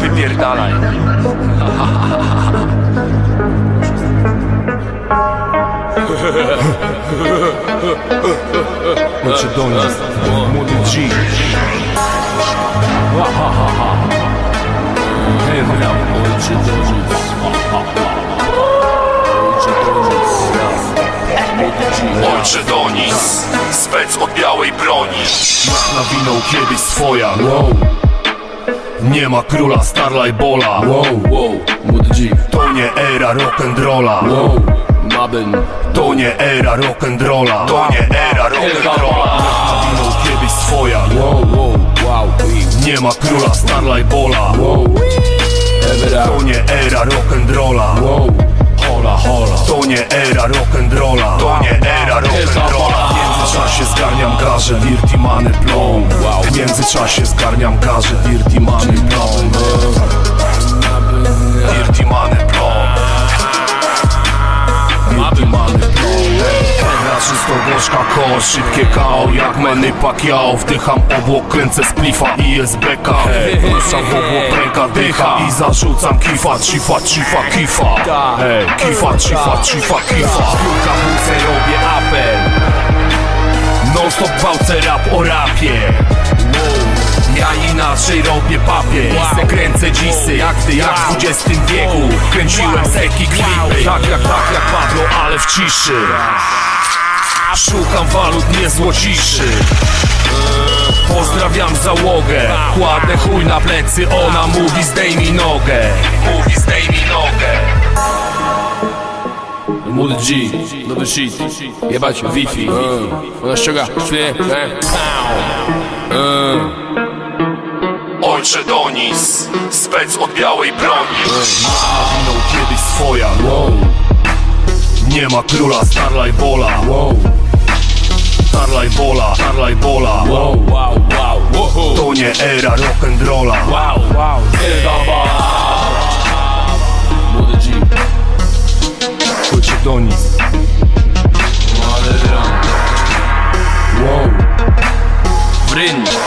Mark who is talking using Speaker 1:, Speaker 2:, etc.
Speaker 1: Wypierdalaj.
Speaker 2: Znaczy do nas, młody G. Ewra, ojcze Doris Ojcze
Speaker 1: Donis, spec od białej broni.
Speaker 2: Nawinął kiedyś swoja, wow Nie ma króla Starlight Bola, wow, wow Młody G. To nie era rock'n'rolla, wow. Mabel To nie era rock'n'rolla, to nie era rock'n'rolla. Nawinął kiedyś swoja, wow, wow, wow Nie ma króla Starlight Bola, wow. To nie era rock'n'rolla, wow. Hola, hola. To nie era rock'n'rolla, to nie era rock'n'rolla międzyczasie zgarniam garze, dirty money plon. W międzyczasie zgarniam garze, dirty money plon. Dirty money plon. Dirty money plon. Czysto gorzka kosz, szybkie KO Jak Manny Pacquiao Wdycham obłok, kręcę splifa i SBK Ruszam w obłok, ręka dycha. I zarzucam kifa, cifa, cifa, kifa. Hej, kifa, cifa, cifa, kifa. Piłka Stop gwałcę rap o rapie. Ja inaczej robię papier se kręcę dzisy jak ty, jak w XX wieku. Kręciłem seki klipy. Tak jak, tak jak Pablo, ale w ciszy. Szukam walut, nie złociszy. Pozdrawiam załogę. Kładę chuj na plecy, ona mówi zdejmij nogę. Mówi zdejmij nogę
Speaker 3: Młody G, nowy shit. Jebać Wi-Fi. Ona ściąga. Szwie
Speaker 1: Ojcze Donis, spec od białej broni.
Speaker 2: Nawinął kiedyś swoja. Wow. Nie ma króla Starlight Bola. Wow. Starlight Bola, Starlight Bola. Wow.
Speaker 3: Wow, wow, wow
Speaker 2: To nie era rock'n'rolla
Speaker 3: Wow, wow
Speaker 2: Nic.
Speaker 3: Wow. Bryn,